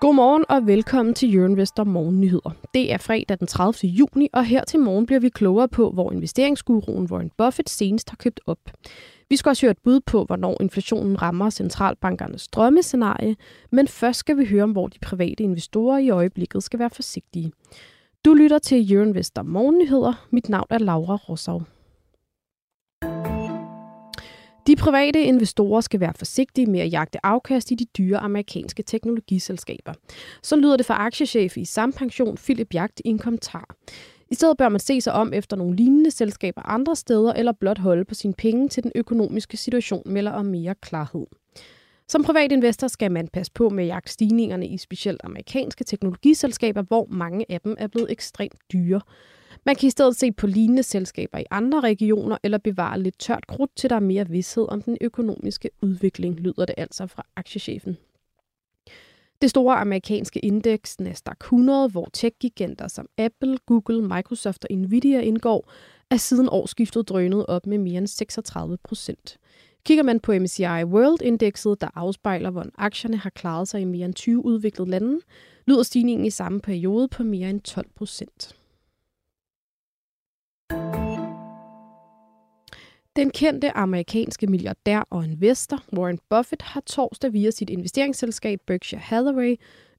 Godmorgen og velkommen til Jørgen Vester Morgennyheder. Det er fredag den 30. juni, og her til morgen bliver vi klogere på, hvor investeringsguruen Warren Buffett senest har købt op. Vi skal også høre et bud på, hvornår inflationen rammer centralbankernes drømmescenarie, men først skal vi høre om, hvor de private investorer i øjeblikket skal være forsigtige. Du lytter til Jørgen Vester Morgennyheder. Mit navn er Laura Rossau. De private investorer skal være forsigtige med at jagte afkast i de dyre amerikanske teknologiselskaber. Så lyder det fra aktiechef i Sampension Philip Jagt i en kommentar. I stedet bør man se sig om efter nogle lignende selskaber andre steder, eller blot holde på sine penge til den økonomiske situation melder om mere klarhed. Som privat investor skal man passe på med at stigningerne i specielt amerikanske teknologiselskaber, hvor mange af dem er blevet ekstremt dyre. Man kan i stedet se på lignende selskaber i andre regioner, eller bevare lidt tørt krudt, til der er mere vidshed om den økonomiske udvikling, lyder det altså fra aktiechefen. Det store amerikanske indeks Nasdaq 100, hvor tech-giganter som Apple, Google, Microsoft og Nvidia indgår, er siden årsskiftet drønet op med mere end 36 procent. Kigger man på MSCI World-indekset, der afspejler, hvordan aktierne har klaret sig i mere end 20 udviklede lande, lyder stigningen i samme periode på mere end 12 procent. Den kendte amerikanske milliardær og investor Warren Buffett har torsdag via sit investeringsselskab Berkshire Hathaway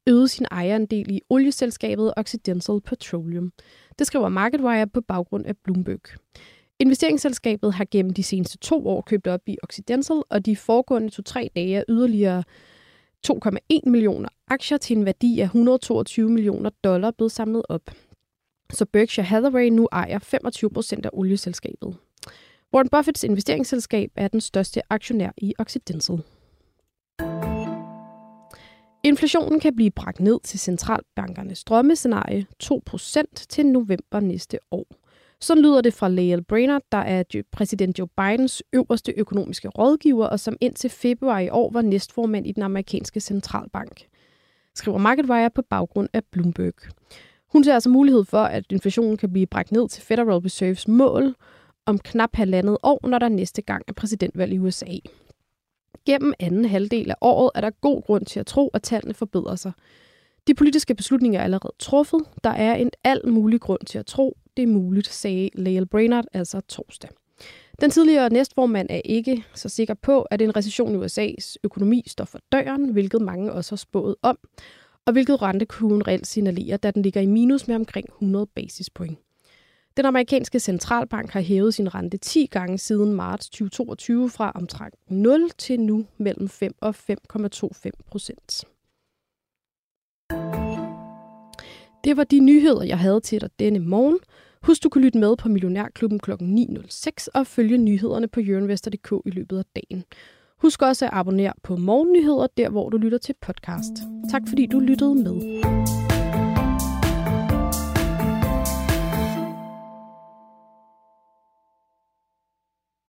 øget sin ejerandel i olieselskabet Occidental Petroleum. Det skriver MarketWire på baggrund af Bloomberg. Investeringsselskabet har gennem de seneste to år købt op i Occidental, og de foregående to-tre dage er yderligere 2,1 millioner aktier til en værdi af 122 millioner dollar blevet samlet op. Så Berkshire Hathaway nu ejer 25 procent af olieselskabet. Warren Buffetts investeringsselskab er den største aktionær i Occidental. Inflationen kan blive bragt ned til centralbankernes drømmescenarie 2% til november næste år. Så lyder det fra Lael Brainerd, der er præsident Joe Bidens øverste økonomiske rådgiver, og som indtil februar i år var næstformand i den amerikanske centralbank. Skriver MarketWire på baggrund af Bloomberg. Hun ser altså mulighed for, at inflationen kan blive bragt ned til Federal Reserves mål, om knap halvandet år, når der næste gang er præsidentvalg i USA. Gennem anden halvdel af året er der god grund til at tro, at tallene forbedrer sig. De politiske beslutninger er allerede truffet. Der er en al mulig grund til at tro, det er muligt, sagde Lael Brainard altså torsdag. Den tidligere næstformand er ikke så sikker på, at en recession i USA's økonomi står for døren, hvilket mange også har spået om, og hvilket rentekurven reelt signalerer, da den ligger i minus med omkring 100 basispoint. Den amerikanske centralbank har hævet sin rente 10 gange siden marts 2022 fra omtrent 0 til nu mellem 5 og 5,25 procent. Det var de nyheder, jeg havde til dig denne morgen. Husk, du kan lytte med på Millionærklubben kl. 9.06 og følge nyhederne på jørgenvester.dk i løbet af dagen. Husk også at abonnere på Morgennyheder, der hvor du lytter til podcast. Tak fordi du lyttede med.